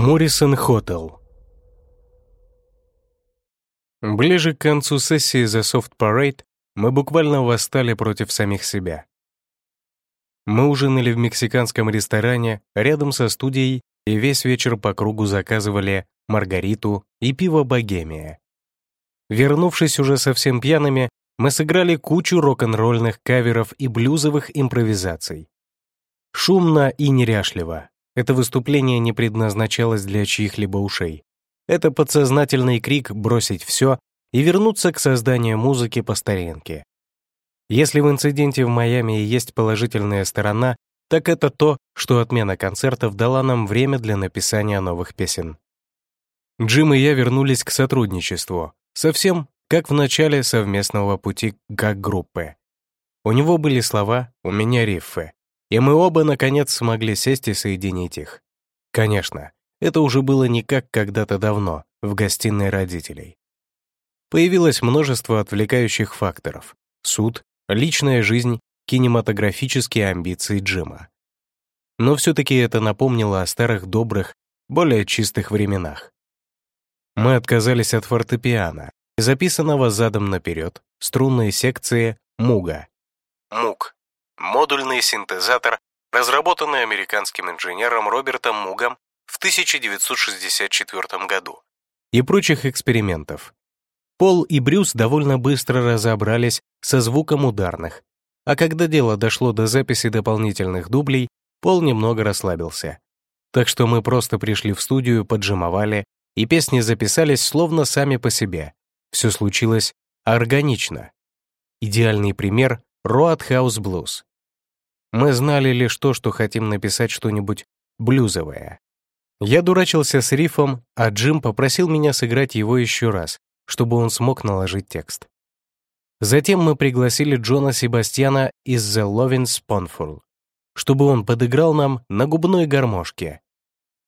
Моррисон Хотел Ближе к концу сессии за Soft Parade мы буквально восстали против самих себя. Мы ужинали в мексиканском ресторане рядом со студией и весь вечер по кругу заказывали маргариту и пиво «Богемия». Вернувшись уже совсем пьяными, мы сыграли кучу рок-н-ролльных каверов и блюзовых импровизаций. Шумно и неряшливо. Это выступление не предназначалось для чьих-либо ушей. Это подсознательный крик бросить все и вернуться к созданию музыки по старинке. Если в инциденте в Майами есть положительная сторона, так это то, что отмена концертов дала нам время для написания новых песен. Джим и я вернулись к сотрудничеству, совсем как в начале совместного пути как группы. У него были слова, у меня риффы, и мы оба, наконец, смогли сесть и соединить их. Конечно, это уже было не как когда-то давно, в гостиной родителей. Появилось множество отвлекающих факторов. Суд, личная жизнь, кинематографические амбиции Джима. Но все-таки это напомнило о старых добрых, более чистых временах. Мы отказались от фортепиано, записанного задом наперед, струнной секции Муга. Муг — модульный синтезатор, разработанный американским инженером Робертом Мугом в 1964 году, и прочих экспериментов. Пол и Брюс довольно быстро разобрались со звуком ударных, а когда дело дошло до записи дополнительных дублей, Пол немного расслабился. Так что мы просто пришли в студию, поджимовали, и песни записались словно сами по себе. Все случилось органично. Идеальный пример — Roadhouse Blues. Мы знали лишь то, что хотим написать что-нибудь блюзовое. Я дурачился с рифом, а Джим попросил меня сыграть его еще раз, чтобы он смог наложить текст. Затем мы пригласили Джона Себастьяна из The Loving Spoonful, чтобы он подыграл нам на губной гармошке.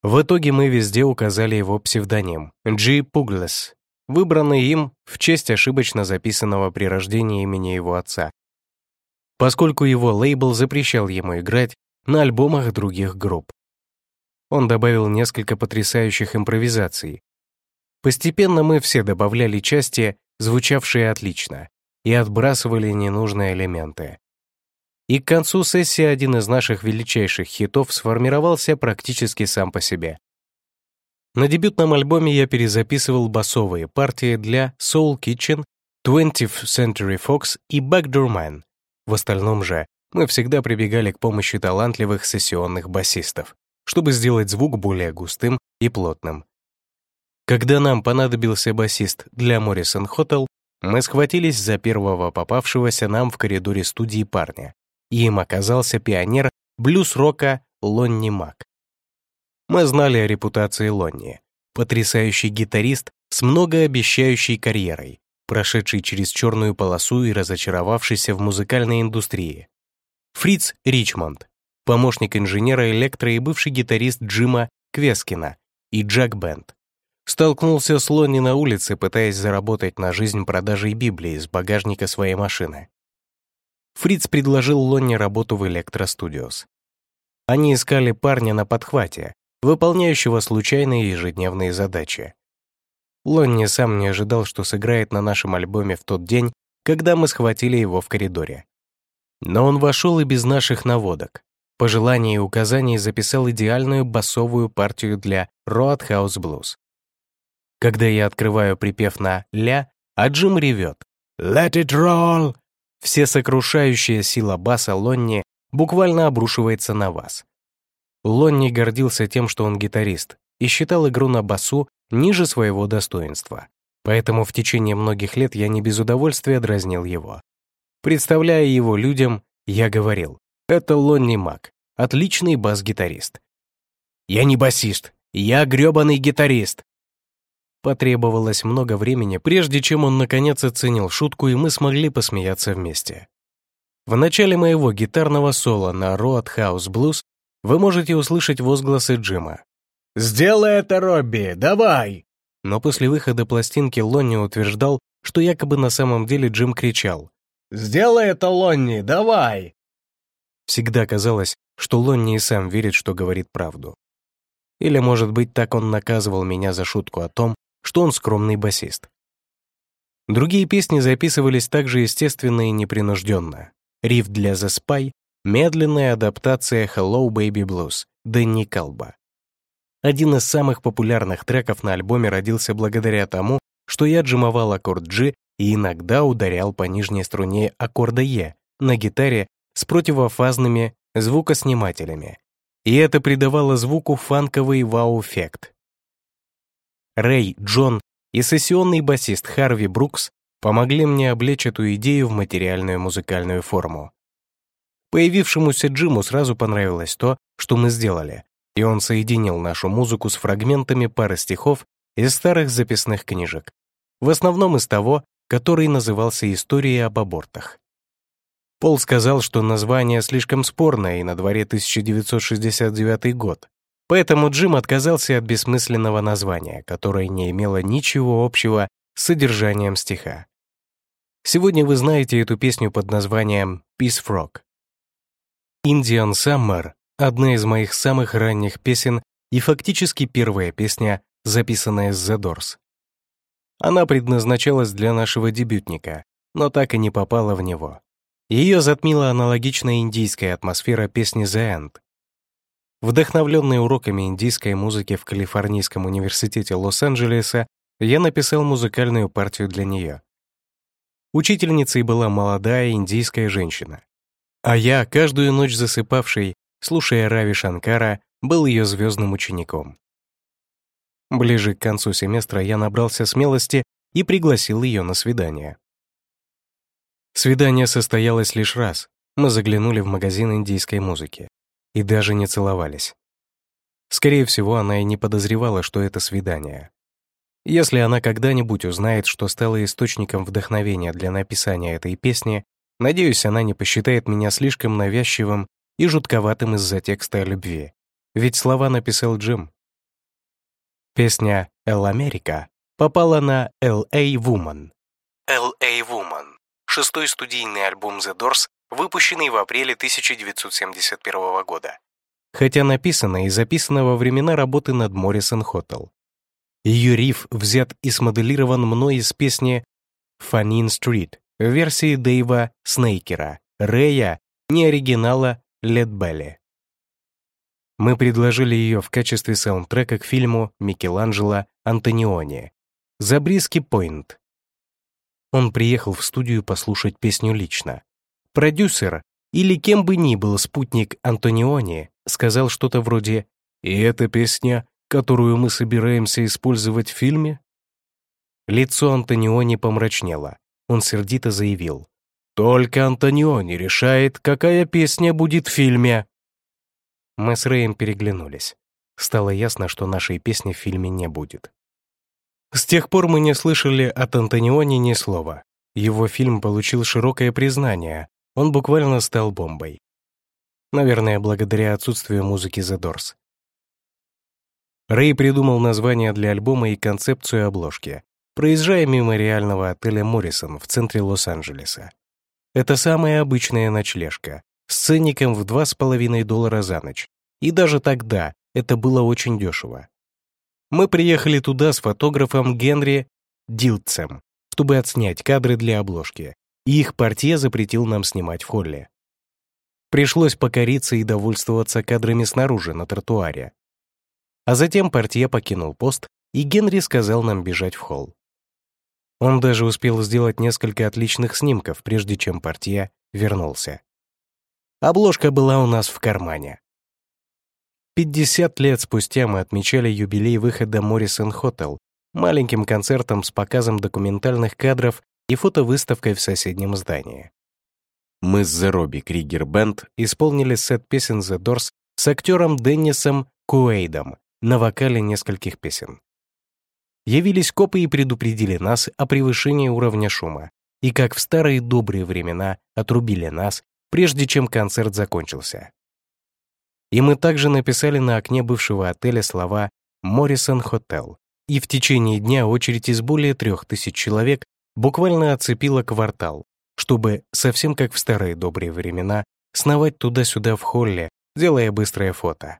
В итоге мы везде указали его псевдоним — G. Pugless, выбранный им в честь ошибочно записанного при рождении имени его отца, поскольку его лейбл запрещал ему играть на альбомах других групп. Он добавил несколько потрясающих импровизаций. Постепенно мы все добавляли части, звучавшие отлично, и отбрасывали ненужные элементы. И к концу сессии один из наших величайших хитов сформировался практически сам по себе. На дебютном альбоме я перезаписывал басовые партии для Soul Kitchen, 20th Century Fox и Backdoor Man. В остальном же мы всегда прибегали к помощи талантливых сессионных басистов, чтобы сделать звук более густым и плотным. Когда нам понадобился басист для Morrison Hotel, мы схватились за первого попавшегося нам в коридоре студии парня, и им оказался пионер блюз-рока Лонни Мак. Мы знали о репутации Лонни. Потрясающий гитарист с многообещающей карьерой, прошедший через черную полосу и разочаровавшийся в музыкальной индустрии. Фриц Ричмонд, помощник инженера электро и бывший гитарист Джима Квескина и Джек Бенд. Столкнулся с Лонни на улице, пытаясь заработать на жизнь продажей Библии из багажника своей машины. Фриц предложил Лонни работу в Электро Студиос. Они искали парня на подхвате, выполняющего случайные ежедневные задачи. Лонни сам не ожидал, что сыграет на нашем альбоме в тот день, когда мы схватили его в коридоре. Но он вошел и без наших наводок. По желанию и указаний записал идеальную басовую партию для Roadhouse Blues. Когда я открываю припев на «ля», а Джим ревет «Let it roll!», все сокрушающая сила баса Лонни буквально обрушивается на вас. Лонни гордился тем, что он гитарист, и считал игру на басу ниже своего достоинства. Поэтому в течение многих лет я не без удовольствия дразнил его. Представляя его людям, я говорил, это Лонни Мак, отличный бас-гитарист. «Я не басист, я грёбаный гитарист!» Потребовалось много времени, прежде чем он наконец оценил шутку, и мы смогли посмеяться вместе. В начале моего гитарного соло на Roadhouse Blues вы можете услышать возгласы Джима. «Сделай это, Робби, давай!» Но после выхода пластинки Лонни утверждал, что якобы на самом деле Джим кричал «Сделай это, Лонни, давай!» Всегда казалось, что Лонни и сам верит, что говорит правду. Или, может быть, так он наказывал меня за шутку о том, что он скромный басист. Другие песни записывались также естественно и непринужденно. Риф для The Spy — медленная адаптация Hello Baby Blues Дэнни Калба. Один из самых популярных треков на альбоме родился благодаря тому, что я джимовал аккорд G и иногда ударял по нижней струне аккорда E на гитаре с противофазными звукоснимателями. И это придавало звуку фанковый вау-эффект. Рэй, Джон и сессионный басист Харви Брукс помогли мне облечь эту идею в материальную музыкальную форму. Появившемуся Джиму сразу понравилось то, что мы сделали, и он соединил нашу музыку с фрагментами пары стихов из старых записных книжек, в основном из того, который назывался «История об абортах». Пол сказал, что название слишком спорное, и на дворе 1969 год, Поэтому Джим отказался от бессмысленного названия, которое не имело ничего общего с содержанием стиха. Сегодня вы знаете эту песню под названием «Peace Frog». «Indian Summer» — одна из моих самых ранних песен и фактически первая песня, записанная с The Doors. Она предназначалась для нашего дебютника, но так и не попала в него. Ее затмила аналогичная индийская атмосфера песни «The End», Вдохновленный уроками индийской музыки в Калифорнийском университете Лос-Анджелеса, я написал музыкальную партию для нее. Учительницей была молодая индийская женщина. А я, каждую ночь засыпавший, слушая Рави Шанкара, был ее звездным учеником. Ближе к концу семестра я набрался смелости и пригласил ее на свидание. Свидание состоялось лишь раз. Мы заглянули в магазин индийской музыки и даже не целовались. Скорее всего, она и не подозревала, что это свидание. Если она когда-нибудь узнает, что стало источником вдохновения для написания этой песни, надеюсь, она не посчитает меня слишком навязчивым и жутковатым из-за текста о любви. Ведь слова написал Джим. Песня «Эл Америка» попала на L.A. Woman. L.A. Woman — шестой студийный альбом The Doors, выпущенный в апреле 1971 года, хотя написано и записано во времена работы над Моррисон Хотел. Ее риф взят и смоделирован мной из песни «Фанин Стрит» в версии Дэйва Снейкера, Рэя, не оригинала Ледбелли. Мы предложили ее в качестве саундтрека к фильму Микеланджело Антониони «Забриски Пойнт». Он приехал в студию послушать песню лично. Продюсер, или кем бы ни был спутник Антониони, сказал что-то вроде «И эта песня, которую мы собираемся использовать в фильме?» Лицо Антониони помрачнело. Он сердито заявил «Только Антониони решает, какая песня будет в фильме». Мы с Рэем переглянулись. Стало ясно, что нашей песни в фильме не будет. С тех пор мы не слышали от Антониони ни слова. Его фильм получил широкое признание, он буквально стал бомбой. Наверное, благодаря отсутствию музыки The Doors. Рэй придумал название для альбома и концепцию обложки, проезжая мимо реального отеля «Моррисон» в центре Лос-Анджелеса. Это самая обычная ночлежка, с ценником в 2,5 доллара за ночь. И даже тогда это было очень дешево. Мы приехали туда с фотографом Генри Дилтцем, чтобы отснять кадры для обложки, и их портье запретил нам снимать в холле. Пришлось покориться и довольствоваться кадрами снаружи, на тротуаре. А затем портье покинул пост, и Генри сказал нам бежать в холл. Он даже успел сделать несколько отличных снимков, прежде чем портье вернулся. Обложка была у нас в кармане. 50 лет спустя мы отмечали юбилей выхода Моррисон Hotel маленьким концертом с показом документальных кадров и фотовыставкой в соседнем здании. Мы с The Robbie Krieger Band исполнили сет песен The Doors с актером Деннисом Куэйдом на вокале нескольких песен. Явились копы и предупредили нас о превышении уровня шума, и как в старые добрые времена отрубили нас, прежде чем концерт закончился. И мы также написали на окне бывшего отеля слова «Моррисон Хотел», и в течение дня очередь из более трех тысяч человек буквально оцепила квартал, чтобы, совсем как в старые добрые времена, сновать туда-сюда в холле, делая быстрое фото.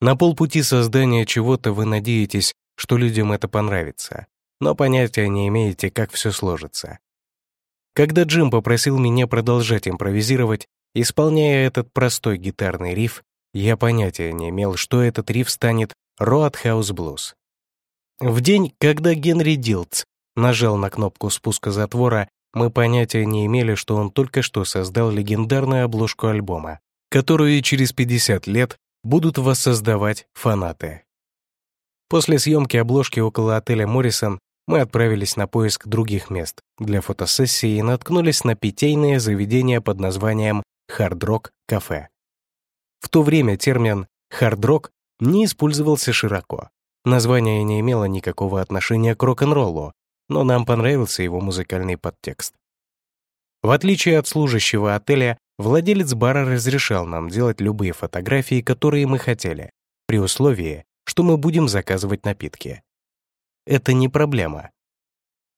На полпути создания чего-то вы надеетесь, что людям это понравится, но понятия не имеете, как все сложится. Когда Джим попросил меня продолжать импровизировать, исполняя этот простой гитарный риф, я понятия не имел, что этот риф станет Roadhouse Blues. В день, когда Генри Дилтс нажал на кнопку спуска затвора, мы понятия не имели, что он только что создал легендарную обложку альбома, которую через 50 лет будут воссоздавать фанаты. После съемки обложки около отеля «Моррисон» мы отправились на поиск других мест для фотосессии и наткнулись на питейное заведение под названием «Хард-Рок Кафе». В то время термин «хард-рок» не использовался широко. Название не имело никакого отношения к рок-н-роллу, но нам понравился его музыкальный подтекст. В отличие от служащего отеля, владелец бара разрешал нам делать любые фотографии, которые мы хотели, при условии, что мы будем заказывать напитки. Это не проблема.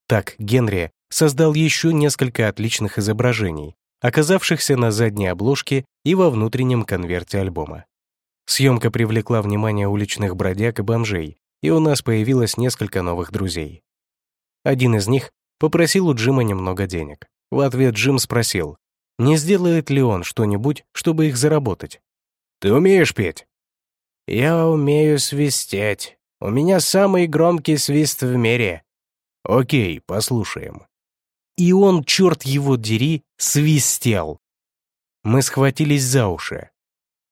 Так Генри создал еще несколько отличных изображений, оказавшихся на задней обложке и во внутреннем конверте альбома. Съемка привлекла внимание уличных бродяг и бомжей, и у нас появилось несколько новых друзей. Один из них попросил у Джима немного денег. В ответ Джим спросил, не сделает ли он что-нибудь, чтобы их заработать. «Ты умеешь петь?» «Я умею свистеть. У меня самый громкий свист в мире». «Окей, послушаем». И он, черт его дери, свистел. Мы схватились за уши.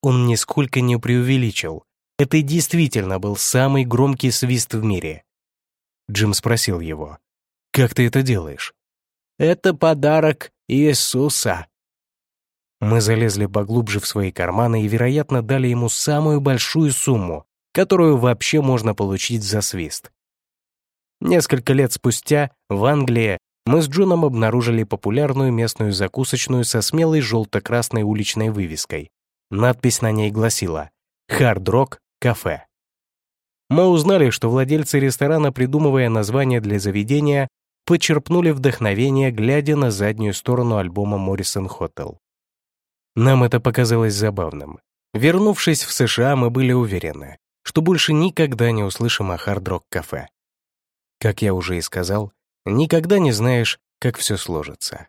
Он нисколько не преувеличил. Это действительно был самый громкий свист в мире. Джим спросил его, «Как ты это делаешь?» «Это подарок Иисуса». Мы залезли поглубже в свои карманы и, вероятно, дали ему самую большую сумму, которую вообще можно получить за свист. Несколько лет спустя в Англии мы с Джоном обнаружили популярную местную закусочную со смелой желто-красной уличной вывеской. Надпись на ней гласила «Хард Рок Кафе». Мы узнали, что владельцы ресторана, придумывая название для заведения, почерпнули вдохновение, глядя на заднюю сторону альбома Morrison Hotel. Нам это показалось забавным. Вернувшись в США, мы были уверены, что больше никогда не услышим о хард-рок-кафе. Как я уже и сказал, Никогда не знаешь, как все сложится.